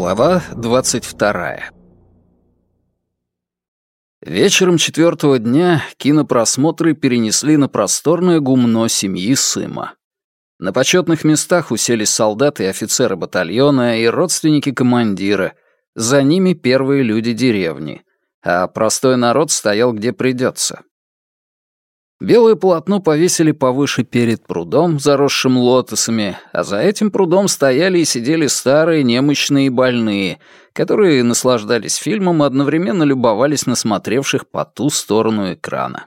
Глава 22 Вечером четвертого дня кинопросмотры перенесли на просторное гумно семьи Сыма. На почетных местах уселись солдаты и офицеры батальона и родственники командира, за ними первые люди деревни, а простой народ стоял где придется. Белое полотно повесили повыше перед прудом, заросшим лотосами, а за этим прудом стояли и сидели старые, немощные и больные, которые наслаждались фильмом и одновременно любовались на смотревших по ту сторону экрана.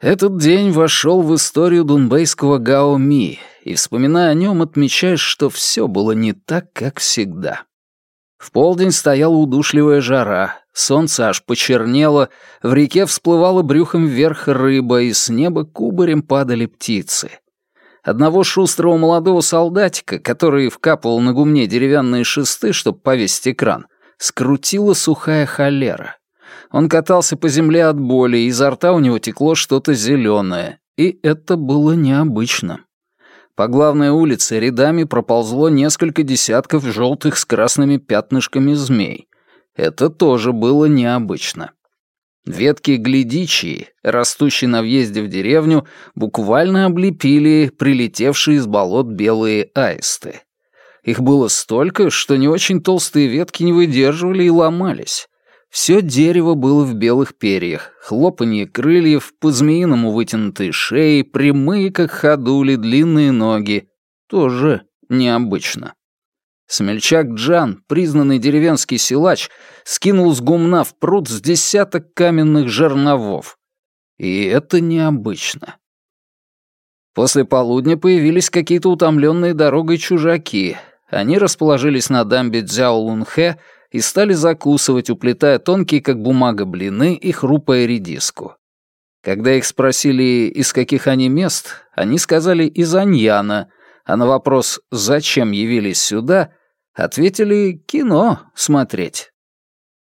Этот день вошел в историю дунбейского Гао-Ми, и, вспоминая о нем, отмечаешь, что все было не так, как всегда. В полдень стояла удушливая жара, солнце аж почернело, в реке всплывала брюхом вверх рыба, и с неба кубарем падали птицы. Одного шустрого молодого солдатика, который вкапывал на гумне деревянные шесты, чтобы повесить экран, скрутила сухая холера. Он катался по земле от боли, изо рта у него текло что-то зеленое, и это было необычно. По главной улице рядами проползло несколько десятков желтых с красными пятнышками змей. Это тоже было необычно. Ветки глядичии, растущие на въезде в деревню, буквально облепили прилетевшие из болот белые аисты. Их было столько, что не очень толстые ветки не выдерживали и ломались. Все дерево было в белых перьях, хлопанье крыльев, по-змеиному вытянутые шеи, прямые, как ходули, длинные ноги. Тоже необычно. Смельчак Джан, признанный деревенский силач, скинул с гумна в пруд с десяток каменных жерновов. И это необычно. После полудня появились какие-то утомленные дорогой чужаки. Они расположились на дамбе Дзяолунхэ и стали закусывать, уплетая тонкие, как бумага, блины и хрупая редиску. Когда их спросили, из каких они мест, они сказали «из Аньяна», а на вопрос «зачем явились сюда?» ответили «кино смотреть».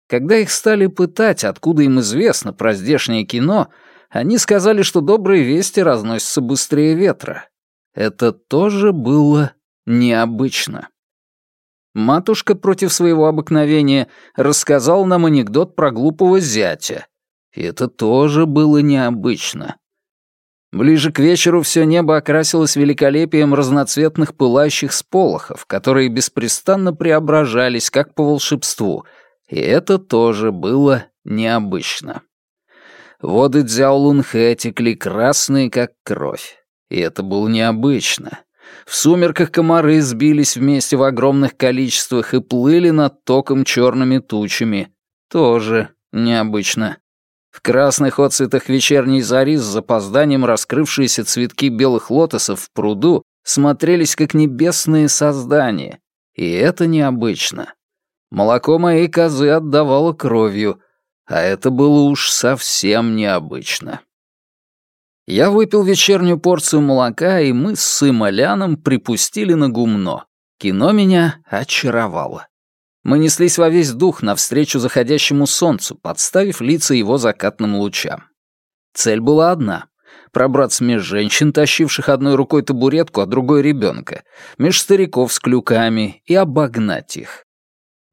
Когда их стали пытать, откуда им известно про здешнее кино, они сказали, что добрые вести разносятся быстрее ветра. Это тоже было необычно. Матушка против своего обыкновения рассказал нам анекдот про глупого зятя. И это тоже было необычно. Ближе к вечеру все небо окрасилось великолепием разноцветных пылающих сполохов, которые беспрестанно преображались, как по волшебству, и это тоже было необычно. Воды Дзяолунхэ текли красные, как кровь, и это было необычно. В сумерках комары сбились вместе в огромных количествах и плыли над током черными тучами. Тоже необычно. В красных отцветах вечерней зари с запозданием раскрывшиеся цветки белых лотосов в пруду смотрелись как небесные создания. И это необычно. Молоко моей козы отдавало кровью, а это было уж совсем необычно. Я выпил вечернюю порцию молока, и мы с Сым Ляном припустили на гумно. Кино меня очаровало. Мы неслись во весь дух навстречу заходящему солнцу, подставив лица его закатным лучам. Цель была одна — пробраться меж женщин, тащивших одной рукой табуретку, а другой — ребенка, меж стариков с клюками и обогнать их.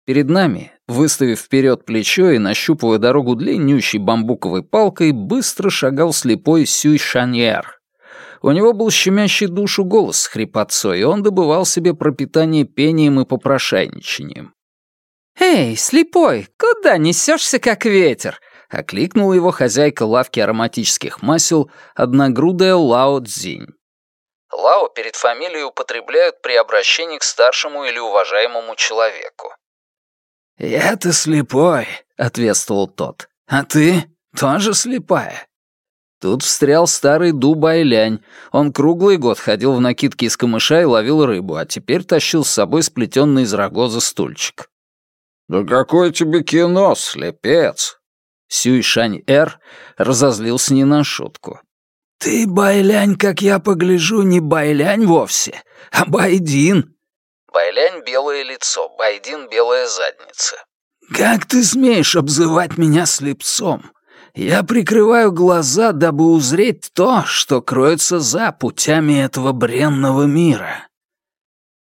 Перед нами, выставив вперед плечо и нащупывая дорогу длиннющей бамбуковой палкой, быстро шагал слепой Сюй Шаньер. У него был щемящий душу голос с хрипотцой, и он добывал себе пропитание пением и попрошайничанием. «Эй, слепой, куда несешься, как ветер?» — окликнула его хозяйка лавки ароматических масел, одногрудая Лао Цзинь. Лао перед фамилией употребляют при обращении к старшему или уважаемому человеку. «Я-то слепой», — ответствовал тот. «А ты тоже слепая». Тут встрял старый Дубайлянь. Он круглый год ходил в накидке из камыша и ловил рыбу, а теперь тащил с собой сплетенный из рогоза стульчик. «Да какое тебе кино, слепец!» Сюй-Шань-Эр разозлился не на шутку. «Ты, Байлянь, как я погляжу, не Байлянь вовсе, а Байдин. Байлянь — белое лицо, Байдин — белая задница. «Как ты смеешь обзывать меня слепцом? Я прикрываю глаза, дабы узреть то, что кроется за путями этого бренного мира».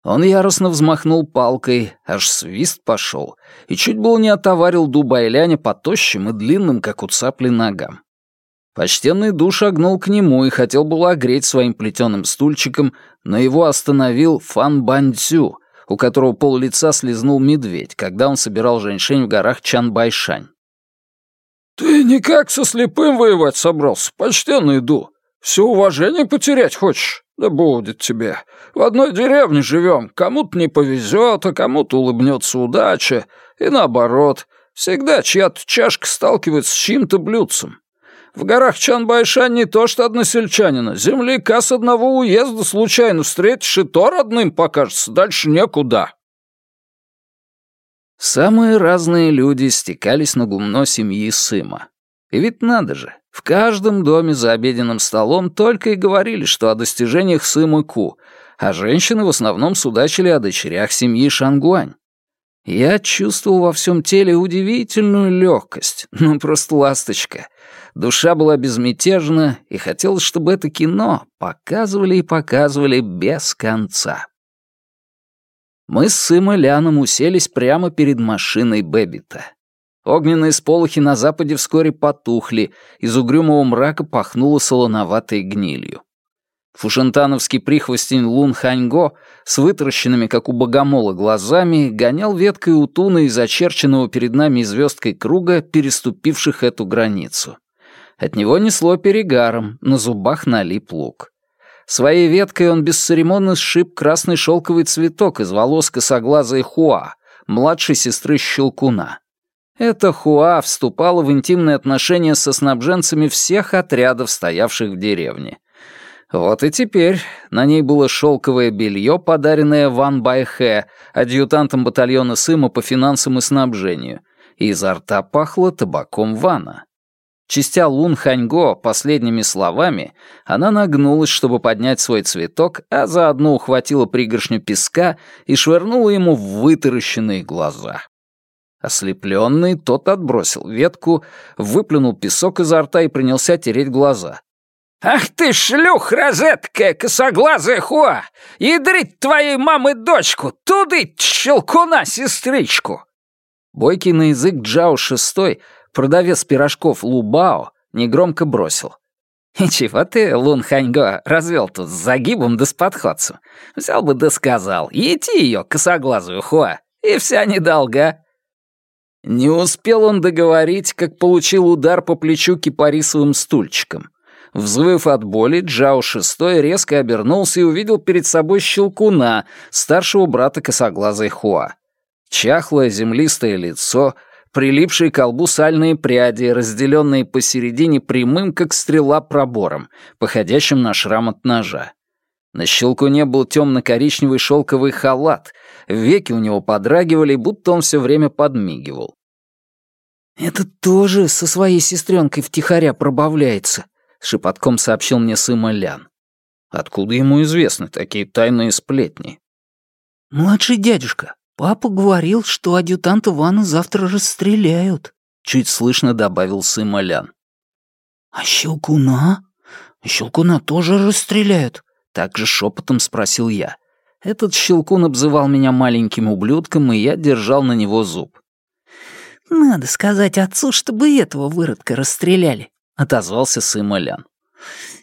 Он яростно взмахнул палкой, аж свист пошел, и чуть было не отоварил дуба Эляня по тощим и длинным, как у цапли, ногам. Почтенный душ шагнул к нему и хотел было огреть своим плетеным стульчиком, но его остановил Фан Бандзю, у которого пол лица слезнул медведь, когда он собирал женьшень в горах Чанбайшань. «Ты никак со слепым воевать собрался, почтенный Ду? Все уважение потерять хочешь? Да будет тебе. В одной деревне живем, кому-то не повезет, а кому-то улыбнется удача, и наоборот. Всегда чья-то чашка сталкивается с чьим-то блюдцем. В горах Чанбайшань не то что односельчанина, земляка с одного уезда случайно встретишь, и то родным покажется, дальше некуда. Самые разные люди стекались на гумно семьи Сыма. И ведь надо же, в каждом доме за обеденным столом только и говорили, что о достижениях Сыма Ку, а женщины в основном судачили о дочерях семьи Шангуань. Я чувствовал во всем теле удивительную легкость, ну просто ласточка. Душа была безмятежна, и хотелось, чтобы это кино показывали и показывали без конца. Мы с Сым и Ляном уселись прямо перед машиной Бэббита. Огненные сполохи на западе вскоре потухли, из угрюмого мрака пахнуло солоноватой гнилью. Фушентановский прихвостень Лун Ханьго с вытаращенными, как у богомола, глазами гонял веткой утуна из очерченного перед нами звездкой круга, переступивших эту границу. От него несло перегаром, на зубах налип лук. Своей веткой он бесцеремонно сшиб красный шелковый цветок из волос косоглазой Хуа, младшей сестры Щелкуна. Эта Хуа вступала в интимные отношения со снабженцами всех отрядов, стоявших в деревне. Вот и теперь на ней было шелковое белье, подаренное Ван Байхэ, адъютантом батальона Сыма по финансам и снабжению, и изо рта пахло табаком Вана. Чистя Лун Ханьго последними словами, она нагнулась, чтобы поднять свой цветок, а заодно ухватила пригоршню песка и швырнула ему в вытаращенные глаза. Ослепленный, тот отбросил ветку, выплюнул песок изо рта и принялся тереть глаза. «Ах ты, шлюх розеткая, косоглазая хуа! Ядрить твоей мамы дочку, туды щелкуна сестричку!» Бойкий на язык Джао шестой продавец пирожков Лубао негромко бросил. «И чего ты, Лун Ханьго, развел тут с загибом да с подходцем? Взял бы да сказал, ети ее, косоглазую хуа, и вся недолга». Не успел он договорить, как получил удар по плечу кипарисовым стульчиком. Взвыв от боли, Джао Шестой резко обернулся и увидел перед собой щелкуна, старшего брата косоглазой Хуа. Чахлое землистое лицо, прилипшие к колбу сальные пряди, разделенные посередине прямым, как стрела, пробором, походящим на шрам от ножа. На щелкуне был темно-коричневый шелковый халат, веки у него подрагивали, будто он все время подмигивал. «Это тоже со своей сестренкой втихаря пробавляется», — шепотком сообщил мне сын Лян. «Откуда ему известны такие тайные сплетни?» «Младший дядюшка, «Папа говорил, что адъютанта Вана завтра расстреляют», — чуть слышно добавил сын Малян. «А Щелкуна? Щелкуна тоже расстреляют?» — так же шепотом спросил я. Этот Щелкун обзывал меня маленьким ублюдком, и я держал на него зуб. «Надо сказать отцу, чтобы этого выродка расстреляли», — отозвался сын Малян.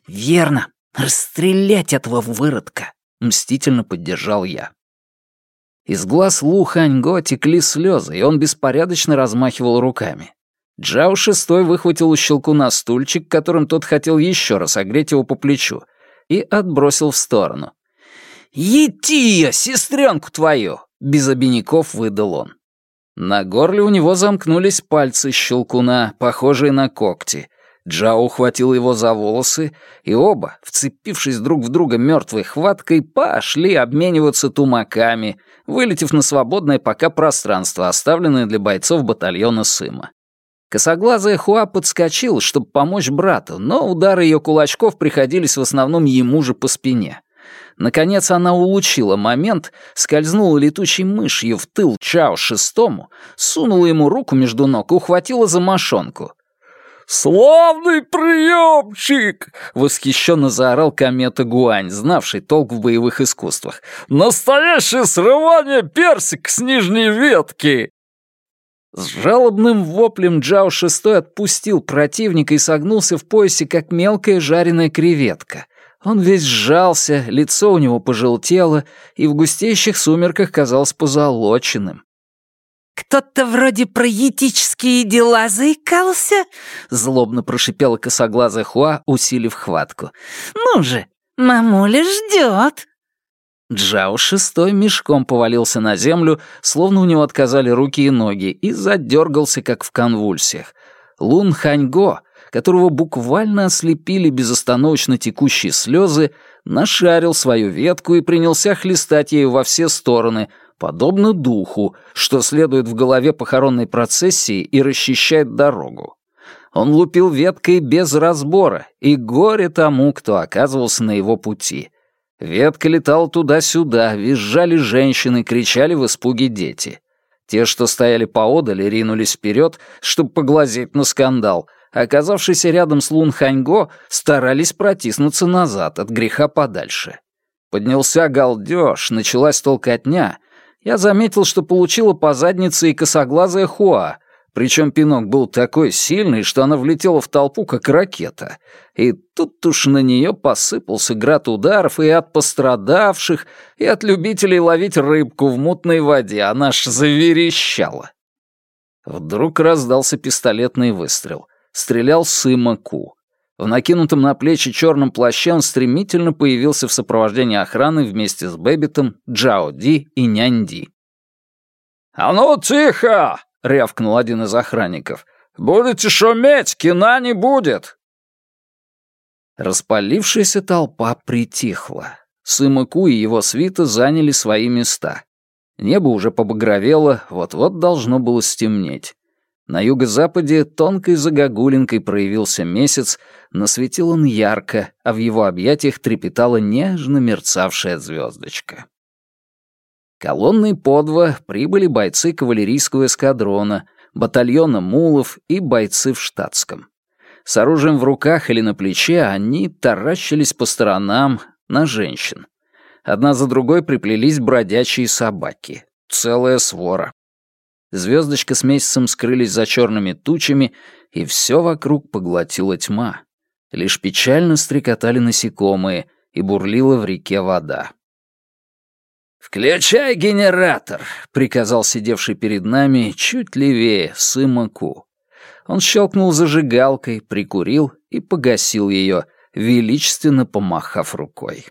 «Верно, расстрелять этого выродка», — мстительно поддержал я. Из глаз Лу Ханьго текли слезы, и он беспорядочно размахивал руками. Джао Шестой выхватил у щелкуна стульчик, которым тот хотел еще раз огреть его по плечу, и отбросил в сторону. «Ети ее, сестренку твою!» — без обиняков выдал он. На горле у него замкнулись пальцы щелкуна, похожие на когти, Джао ухватил его за волосы, и оба, вцепившись друг в друга мертвой хваткой, пошли обмениваться тумаками, вылетев на свободное пока пространство, оставленное для бойцов батальона Сыма. Косоглазая Хуа подскочила, чтобы помочь брату, но удары ее кулачков приходились в основном ему же по спине. Наконец она улучила момент, скользнула летучей мышью в тыл Чао шестому, сунула ему руку между ног и ухватила за мошонку — «Славный приемчик!» — восхищенно заорал комета Гуань, знавший толк в боевых искусствах. «Настоящее срывание персик с нижней ветки!» С жалобным воплем Джао Шестой отпустил противника и согнулся в поясе, как мелкая жареная креветка. Он весь сжался, лицо у него пожелтело и в густеющих сумерках казалось позолоченным. «Кто-то вроде про етические дела заикался?» — злобно прошипела косоглазая Хуа, усилив хватку. «Ну же, мамуля ждет!» Джао шестой мешком повалился на землю, словно у него отказали руки и ноги, и задергался, как в конвульсиях. Лун Ханьго, которого буквально ослепили безостановочно текущие слезы, нашарил свою ветку и принялся хлестать ею во все стороны — подобно духу, что следует в голове похоронной процессии и расчищает дорогу. Он лупил веткой без разбора, и горе тому, кто оказывался на его пути. Ветка летала туда-сюда, визжали женщины, кричали в испуге дети. Те, что стояли поодаль, ринулись вперед, чтобы поглазеть на скандал, оказавшиеся рядом с Лун Ханьго старались протиснуться назад, от греха подальше. Поднялся галдеж, началась толкотня, я заметил, что получила по заднице и косоглазая Хуа, причем пинок был такой сильный, что она влетела в толпу, как ракета. И тут уж на нее посыпался град ударов и от пострадавших, и от любителей ловить рыбку в мутной воде. Она аж заверещала. Вдруг раздался пистолетный выстрел. Стрелял Сыма Ку. В накинутом на плечи черном плаще он стремительно появился в сопровождении охраны вместе с Бэббитом, Джао Ди и Нянь Ди. «А ну, тихо!» — рявкнул один из охранников. «Будете шуметь, кино не будет!» Распалившаяся толпа притихла. Сымаку и его свита заняли свои места. Небо уже побагровело, вот-вот должно было стемнеть. На юго-западе тонкой загогулинкой проявился месяц, но светил он ярко, а в его объятиях трепетала нежно мерцавшая звездочка. Колонной по два прибыли бойцы кавалерийского эскадрона, батальона мулов и бойцы в штатском. С оружием в руках или на плече они таращились по сторонам на женщин. Одна за другой приплелись бродячие собаки. Целая свора. Звездочка с месяцем скрылись за черными тучами, и все вокруг поглотила тьма. Лишь печально стрекотали насекомые, и бурлила в реке вода. «Включай генератор!» — приказал сидевший перед нами чуть левее Сымаку. Он щелкнул зажигалкой, прикурил и погасил ее, величественно помахав рукой.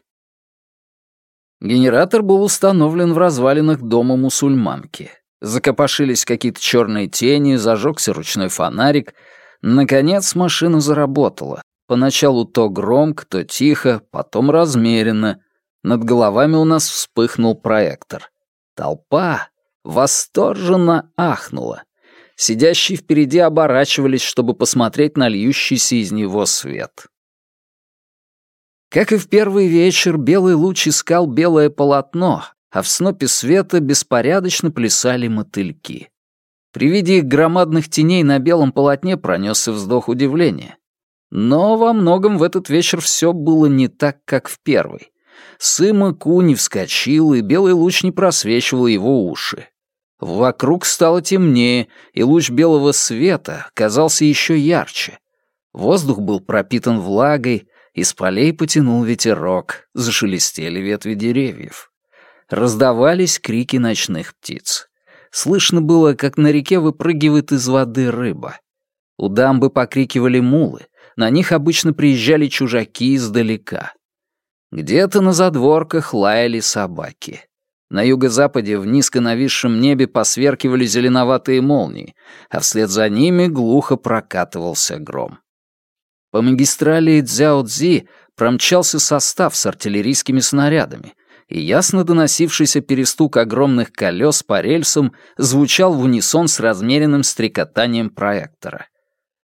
Генератор был установлен в развалинах дома мусульманки. Закопошились какие-то черные тени, зажегся ручной фонарик. Наконец машина заработала. Поначалу то громко, то тихо, потом размеренно. Над головами у нас вспыхнул проектор. Толпа восторженно ахнула. Сидящие впереди оборачивались, чтобы посмотреть на льющийся из него свет. Как и в первый вечер, белый луч искал белое полотно, а в снопе света беспорядочно плясали мотыльки. При виде их громадных теней на белом полотне пронесся вздох удивления. Но во многом в этот вечер все было не так, как в первый. Сыма не вскочил, и белый луч не просвечивал его уши. Вокруг стало темнее, и луч белого света казался еще ярче. Воздух был пропитан влагой, из полей потянул ветерок, зашелестели ветви деревьев. Раздавались крики ночных птиц. Слышно было, как на реке выпрыгивает из воды рыба. У дамбы покрикивали мулы, на них обычно приезжали чужаки издалека. Где-то на задворках лаяли собаки. На юго-западе в низко нависшем небе посверкивали зеленоватые молнии, а вслед за ними глухо прокатывался гром. По магистрали Цзяо-Цзи промчался состав с артиллерийскими снарядами, и ясно доносившийся перестук огромных колес по рельсам звучал в унисон с размеренным стрекотанием проектора.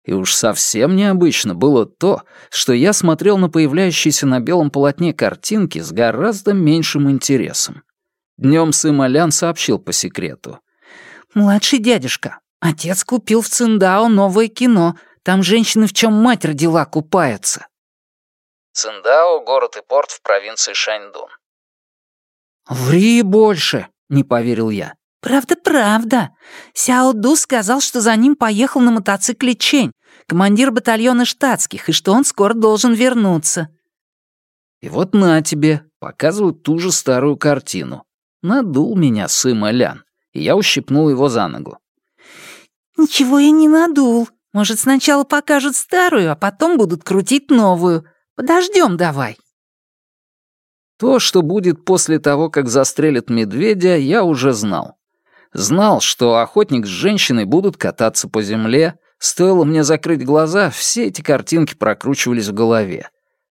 И уж совсем необычно было то, что я смотрел на появляющиеся на белом полотне картинки с гораздо меньшим интересом. Днем сын Алян сообщил по секрету. «Младший дядюшка, отец купил в Циндао новое кино, Там женщины, в чем мать родила, купаются». Циндао — город и порт в провинции Шаньдун. «Ври больше», — не поверил я. «Правда, правда. Сяо Ду сказал, что за ним поехал на мотоцикле Чень, командир батальона штатских, и что он скоро должен вернуться». И вот на тебе, показывают ту же старую картину. Надул меня Сыма Лян, и я ущипнул его за ногу. «Ничего я не надул. Может, сначала покажут старую, а потом будут крутить новую. Подождем давай». То, что будет после того, как застрелят медведя, я уже знал. Знал, что охотник с женщиной будут кататься по земле. Стоило мне закрыть глаза, все эти картинки прокручивались в голове.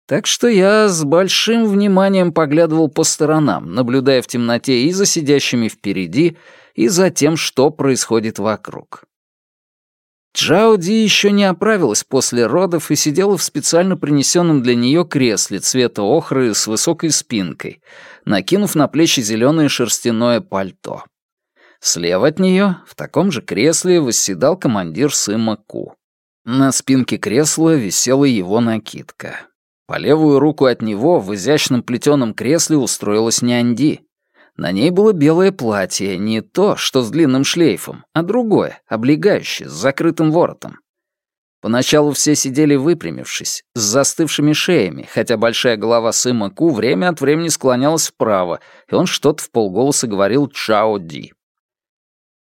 Так что я с большим вниманием поглядывал по сторонам, наблюдая в темноте и за сидящими впереди, и за тем, что происходит вокруг. Джао Ди еще не оправилась после родов и сидела в специально принесенном для нее кресле цвета охры с высокой спинкой, накинув на плечи зеленое шерстяное пальто. Слева от нее, в таком же кресле, восседал командир Сыма Ку. На спинке кресла висела его накидка. По левую руку от него в изящном плетеном кресле устроилась Нянди. На ней было белое платье, не то, что с длинным шлейфом, а другое, облегающее, с закрытым воротом. Поначалу все сидели выпрямившись, с застывшими шеями, хотя большая голова Сыма Ку время от времени склонялась вправо, и он что-то в полголоса говорил Чао Ди.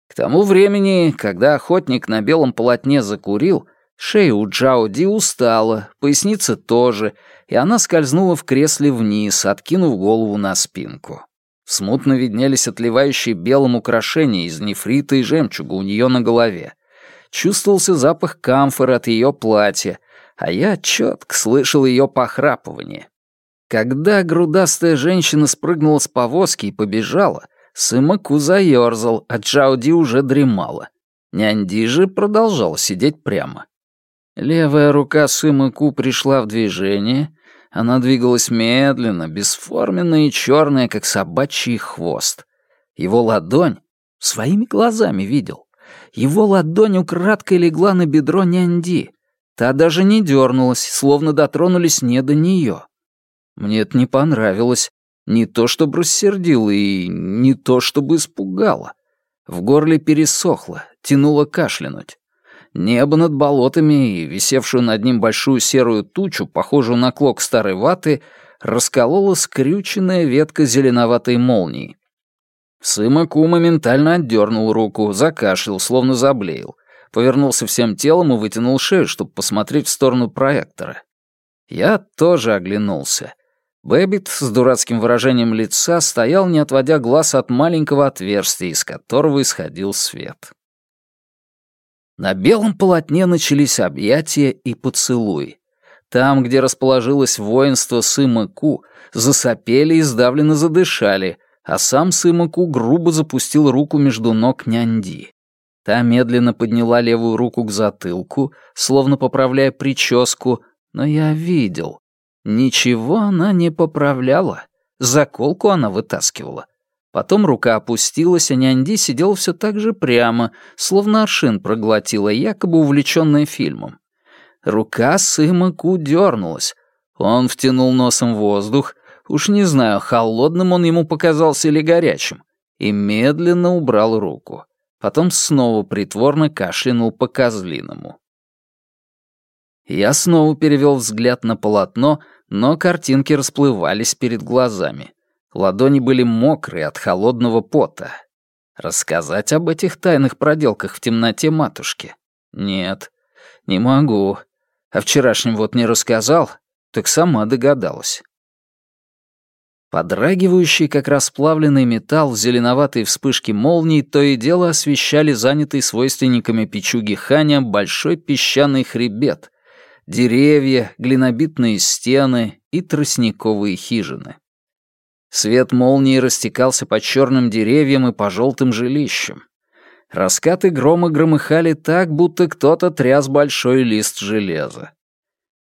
К тому времени, когда охотник на белом полотне закурил, шея у Джао Ди устала, поясница тоже, и она скользнула в кресле вниз, откинув голову на спинку. Смутно виднелись отливающие белым украшения из нефрита и жемчуга у нее на голове. Чувствовался запах камфоры от ее платья, а я четко слышал ее похрапывание. Когда грудастая женщина спрыгнула с повозки и побежала, Сымаку заёрзал, а Джауди уже дремала. Нянди же продолжала сидеть прямо. Левая рука Сымаку пришла в движение, она двигалась медленно, бесформенная и черная, как собачий хвост. Его ладонь своими глазами видел. Его ладонь украдкой легла на бедро нянди. Та даже не дернулась, словно дотронулись не до нее. Мне это не понравилось. Не то чтобы рассердило и не то чтобы испугало. В горле пересохло, тянуло кашлянуть. Небо над болотами и висевшую над ним большую серую тучу, похожую на клок старой ваты, расколола скрюченная ветка зеленоватой молнии. Сымаку моментально отдернул руку, закашлял, словно заблеял, повернулся всем телом и вытянул шею, чтобы посмотреть в сторону проектора. Я тоже оглянулся. Бэббит с дурацким выражением лица стоял, не отводя глаз от маленького отверстия, из которого исходил свет. На белом полотне начались объятия и поцелуи. Там, где расположилось воинство Сыма Ку, засопели и сдавленно задышали, а сам Сыма Ку грубо запустил руку между ног Нянь Ди. Та медленно подняла левую руку к затылку, словно поправляя прическу, но я видел. Ничего она не поправляла. Заколку она вытаскивала. Потом рука опустилась, а Нянди сидел все так же прямо, словно аршин проглотила, якобы увлеченная фильмом. Рука Сымаку дернулась. Он втянул носом воздух, уж не знаю, холодным он ему показался или горячим, и медленно убрал руку. Потом снова притворно кашлянул по-козлиному. Я снова перевел взгляд на полотно, но картинки расплывались перед глазами. Ладони были мокрые от холодного пота. Рассказать об этих тайных проделках в темноте матушке? Нет, не могу. А вчерашним вот не рассказал, так сама догадалась. Подрагивающий, как расплавленный металл, зеленоватые вспышки молний то и дело освещали занятый свойственниками печуги Ханя большой песчаный хребет, деревья, глинобитные стены и тростниковые хижины. Свет молнии растекался по черным деревьям и по желтым жилищам. Раскаты грома громыхали так, будто кто-то тряс большой лист железа.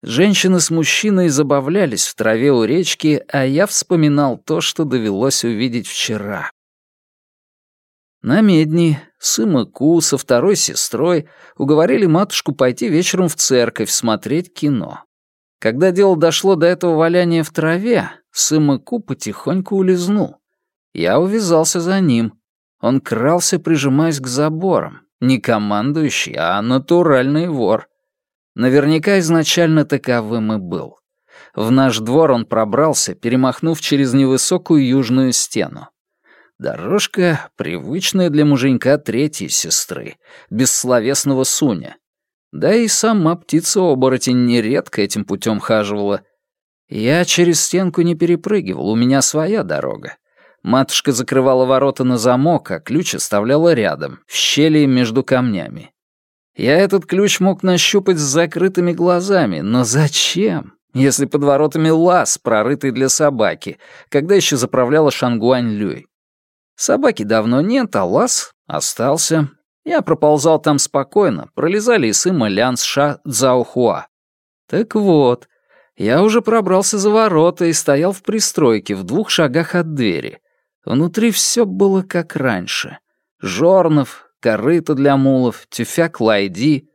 Женщины с мужчиной забавлялись в траве у речки, а я вспоминал то, что довелось увидеть вчера. На медни Сыма Ку со второй сестрой уговорили матушку пойти вечером в церковь смотреть кино. Когда дело дошло до этого валяния в траве, Сыма Ку потихоньку улизнул. Я увязался за ним. Он крался, прижимаясь к заборам. Не командующий, а натуральный вор. Наверняка изначально таковым и был. В наш двор он пробрался, перемахнув через невысокую южную стену. Дорожка, привычная для муженька третьей сестры, бессловесного Суня. Да и сама птица-оборотень нередко этим путем хаживала. Я через стенку не перепрыгивал, у меня своя дорога. Матушка закрывала ворота на замок, а ключ оставляла рядом, в щели между камнями. Я этот ключ мог нащупать с закрытыми глазами, но зачем, если под воротами лаз, прорытый для собаки, когда еще заправляла Шангуань Люй? Собаки давно нет, а лаз остался. Я проползал там спокойно, пролезали и сыма Лян Ша Цзаохуа. Так вот, я уже пробрался за ворота и стоял в пристройке в двух шагах от двери. Внутри все было как раньше. Жорнов, корыто для мулов, тюфяк Лайди.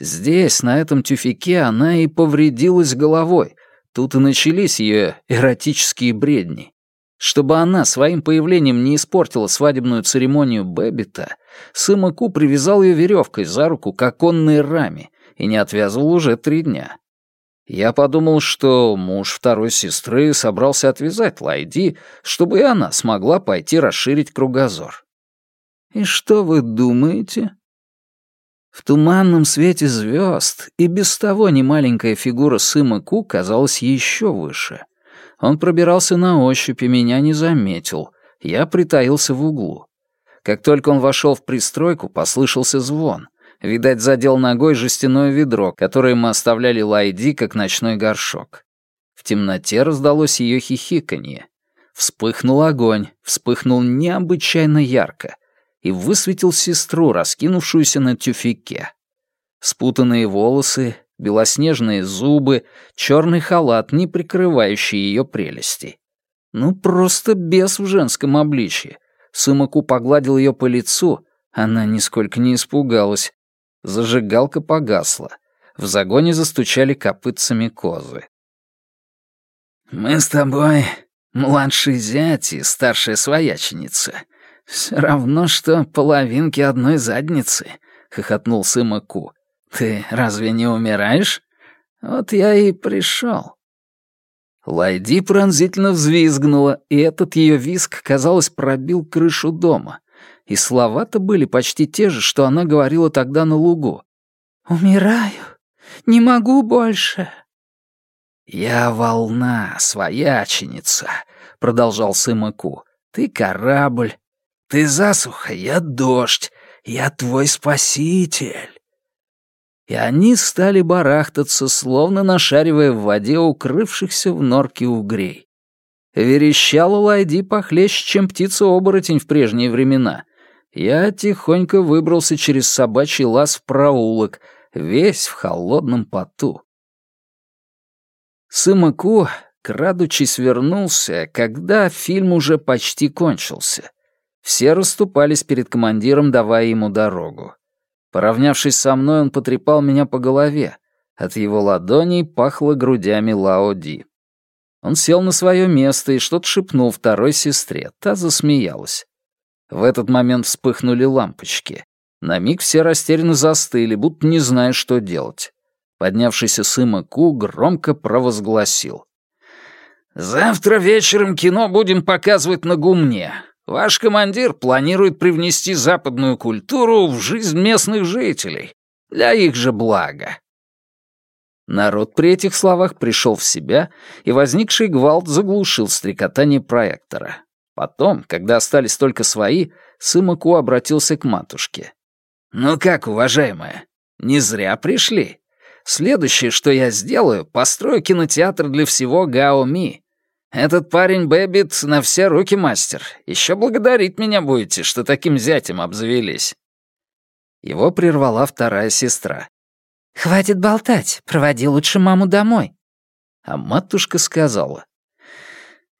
Здесь, на этом тюфяке, она и повредилась головой. Тут и начались ее эротические бредни. Чтобы она своим появлением не испортила свадебную церемонию Бэббита, Сыма Ку привязал ее веревкой за руку к оконной раме и не отвязывал уже три дня. Я подумал, что муж второй сестры собрался отвязать Лайди, чтобы и она смогла пойти расширить кругозор. И что вы думаете? В туманном свете звезд и без того немаленькая фигура Сыма Ку казалась еще выше — он пробирался на ощупь и меня не заметил. Я притаился в углу. Как только он вошел в пристройку, послышался звон. Видать, задел ногой жестяное ведро, которое мы оставляли Лайди, как ночной горшок. В темноте раздалось ее хихиканье. Вспыхнул огонь, вспыхнул необычайно ярко и высветил сестру, раскинувшуюся на тюфике. Спутанные волосы, белоснежные зубы, черный халат, не прикрывающий ее прелести. Ну, просто бес в женском обличье. Сымаку погладил ее по лицу, она нисколько не испугалась. Зажигалка погасла. В загоне застучали копытцами козы. «Мы с тобой младший зять и старшая свояченица. Все равно, что половинки одной задницы», — хохотнул Сымаку. «Ты разве не умираешь? Вот я и пришел». Лайди пронзительно взвизгнула, и этот ее визг, казалось, пробил крышу дома. И слова-то были почти те же, что она говорила тогда на лугу. «Умираю. Не могу больше». «Я волна, свояченица», — продолжал Сымаку. «Ты корабль. Ты засуха, я дождь. Я твой спаситель» и они стали барахтаться, словно нашаривая в воде укрывшихся в норке угрей. Верещала Лайди похлеще, чем птица-оборотень в прежние времена. Я тихонько выбрался через собачий лаз в проулок, весь в холодном поту. Сымаку, крадучись, вернулся, когда фильм уже почти кончился. Все расступались перед командиром, давая ему дорогу. Поравнявшись со мной, он потрепал меня по голове. От его ладоней пахло грудями Лао-Ди. Он сел на свое место и что-то шепнул второй сестре. Та засмеялась. В этот момент вспыхнули лампочки. На миг все растерянно застыли, будто не зная, что делать. Поднявшийся Сыма Ку громко провозгласил. «Завтра вечером кино будем показывать на гумне. Ваш командир планирует привнести западную культуру в жизнь местных жителей, для их же блага. Народ при этих словах пришел в себя, и возникший гвалт заглушил стрекотание проектора. Потом, когда остались только свои, Сыма Ку обратился к матушке. «Ну как, уважаемая, не зря пришли. Следующее, что я сделаю, построю кинотеатр для всего Гаоми. Этот парень Бэббит на все руки мастер. Еще благодарить меня будете, что таким зятем обзавелись». Его прервала вторая сестра. «Хватит болтать, проводи лучше маму домой». А матушка сказала.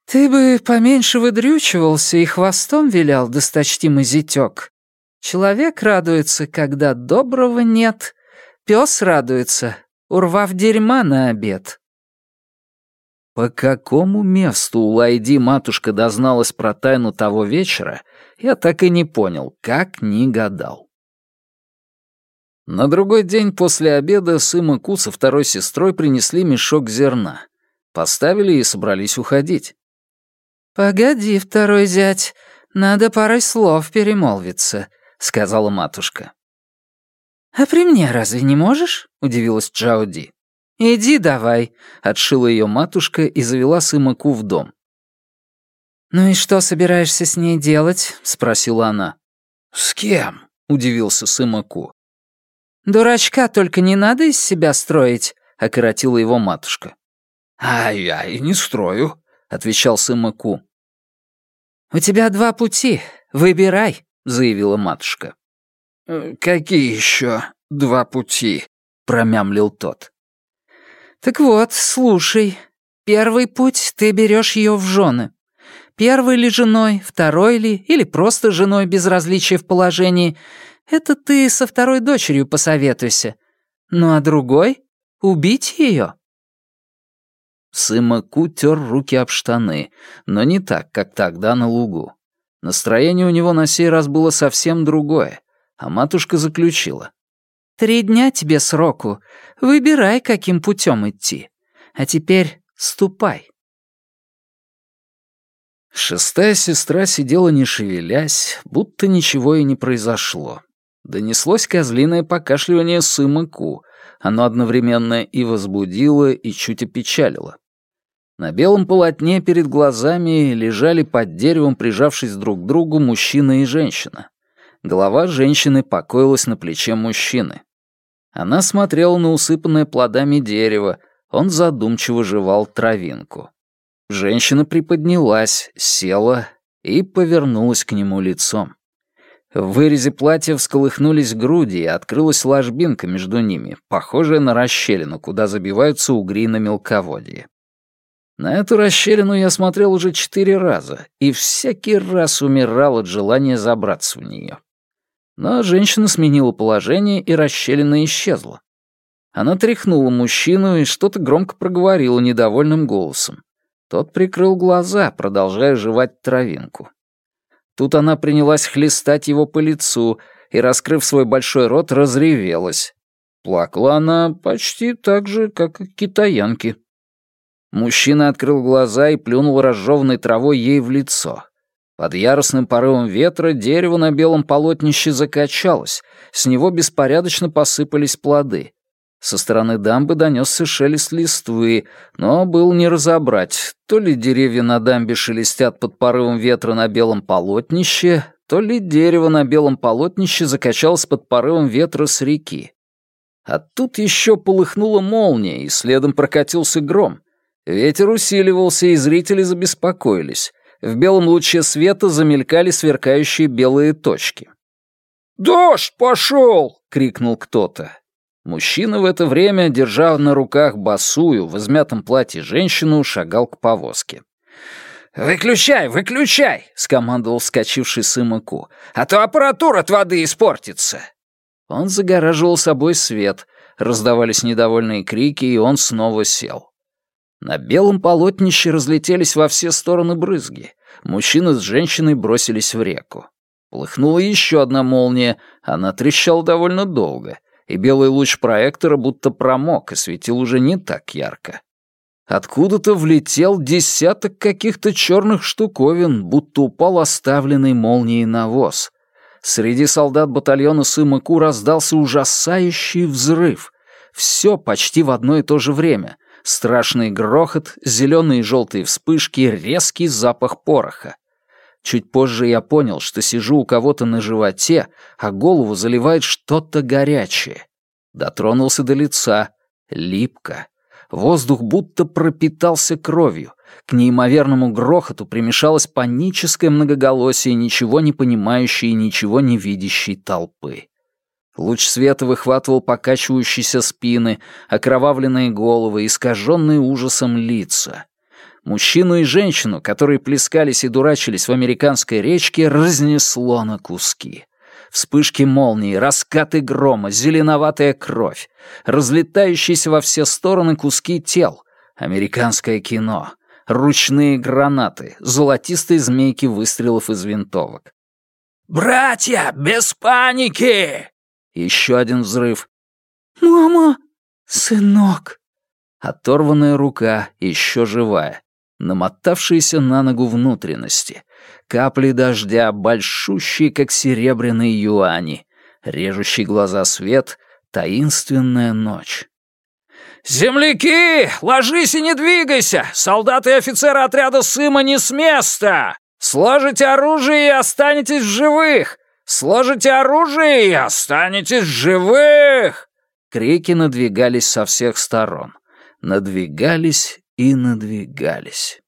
«Ты бы поменьше выдрючивался и хвостом вилял, досточтимый зятёк. Человек радуется, когда доброго нет. Пёс радуется, урвав дерьма на обед». По какому месту у Лайди матушка дозналась про тайну того вечера, я так и не понял, как ни гадал. На другой день после обеда Сыма Ку со второй сестрой принесли мешок зерна. Поставили и собрались уходить. «Погоди, второй зять, надо парой слов перемолвиться», — сказала матушка. «А при мне разве не можешь?» — удивилась Джауди. «Иди давай», — отшила ее матушка и завела Сыма Ку в дом. «Ну и что собираешься с ней делать?» — спросила она. «С кем?» — удивился Сыма Ку. «Дурачка только не надо из себя строить», — окоротила его матушка. «А я и не строю», — отвечал Сымаку. «У тебя два пути. Выбирай», — заявила матушка. «Э, «Какие еще два пути?» — промямлил тот. «Так вот, слушай. Первый путь — ты берешь ее в жены. Первой ли женой, второй ли, или просто женой без различия в положении — это ты со второй дочерью посоветуйся. Ну а другой — убить ее. Сыма Ку тер руки об штаны, но не так, как тогда на лугу. Настроение у него на сей раз было совсем другое, а матушка заключила. «Три дня тебе сроку. Выбирай, каким путем идти. А теперь ступай». Шестая сестра сидела не шевелясь, будто ничего и не произошло. Донеслось козлиное покашливание Сыма Ку. Оно одновременно и возбудило, и чуть опечалило. На белом полотне перед глазами лежали под деревом, прижавшись друг к другу, мужчина и женщина. Голова женщины покоилась на плече мужчины. Она смотрела на усыпанное плодами дерево, он задумчиво жевал травинку. Женщина приподнялась, села и повернулась к нему лицом. В вырезе платья всколыхнулись груди, и открылась ложбинка между ними, похожая на расщелину, куда забиваются угри на мелководье. На эту расщелину я смотрел уже четыре раза, и всякий раз умирал от желания забраться в нее. Но женщина сменила положение, и расщелина исчезла. Она тряхнула мужчину и что-то громко проговорила недовольным голосом. Тот прикрыл глаза, продолжая жевать травинку. Тут она принялась хлестать его по лицу и, раскрыв свой большой рот, разревелась. Плакала она почти так же, как и китаянки. Мужчина открыл глаза и плюнул разжеванной травой ей в лицо. Под яростным порывом ветра дерево на белом полотнище закачалось, с него беспорядочно посыпались плоды. Со стороны дамбы донесся шелест листвы, но был не разобрать, то ли деревья на дамбе шелестят под порывом ветра на белом полотнище, то ли дерево на белом полотнище закачалось под порывом ветра с реки. А тут еще полыхнула молния, и следом прокатился гром. Ветер усиливался, и зрители забеспокоились. В белом луче света замелькали сверкающие белые точки. «Дождь пошел!» — крикнул кто-то. Мужчина в это время, держа на руках босую, в измятом платье женщину, шагал к повозке. «Выключай, выключай!» — скомандовал вскочивший Сымаку. «А то аппаратура от воды испортится!» Он загораживал собой свет, раздавались недовольные крики, и он снова сел. На белом полотнище разлетелись во все стороны брызги. Мужчина с женщиной бросились в реку. Плыхнула еще одна молния, она трещала довольно долго — и белый луч проектора будто промок и светил уже не так ярко. Откуда-то влетел десяток каких-то черных штуковин, будто упал оставленный молнией навоз. Среди солдат батальона Сымаку раздался ужасающий взрыв. Все почти в одно и то же время. Страшный грохот, зеленые и желтые вспышки, резкий запах пороха. Чуть позже я понял, что сижу у кого-то на животе, а голову заливает что-то горячее. Дотронулся до лица. Липко. Воздух будто пропитался кровью. К неимоверному грохоту примешалось паническое многоголосие ничего не понимающей и ничего не видящей толпы. Луч света выхватывал покачивающиеся спины, окровавленные головы, искаженные ужасом лица. Мужчину и женщину, которые плескались и дурачились в американской речке, разнесло на куски. Вспышки молнии, раскаты грома, зеленоватая кровь, разлетающиеся во все стороны куски тел. Американское кино. Ручные гранаты, золотистые змейки выстрелов из винтовок. «Братья, без паники!» Еще один взрыв. «Мама! Сынок!» Оторванная рука, еще живая. Намотавшиеся на ногу внутренности. Капли дождя, большущие, как серебряные юани. Режущий глаза свет, таинственная ночь. «Земляки, ложись и не двигайся! Солдаты и офицеры отряда Сыма не с места! Сложите оружие и останетесь в живых! Сложите оружие и останетесь живых!» Крики надвигались со всех сторон. Надвигались и надвигались.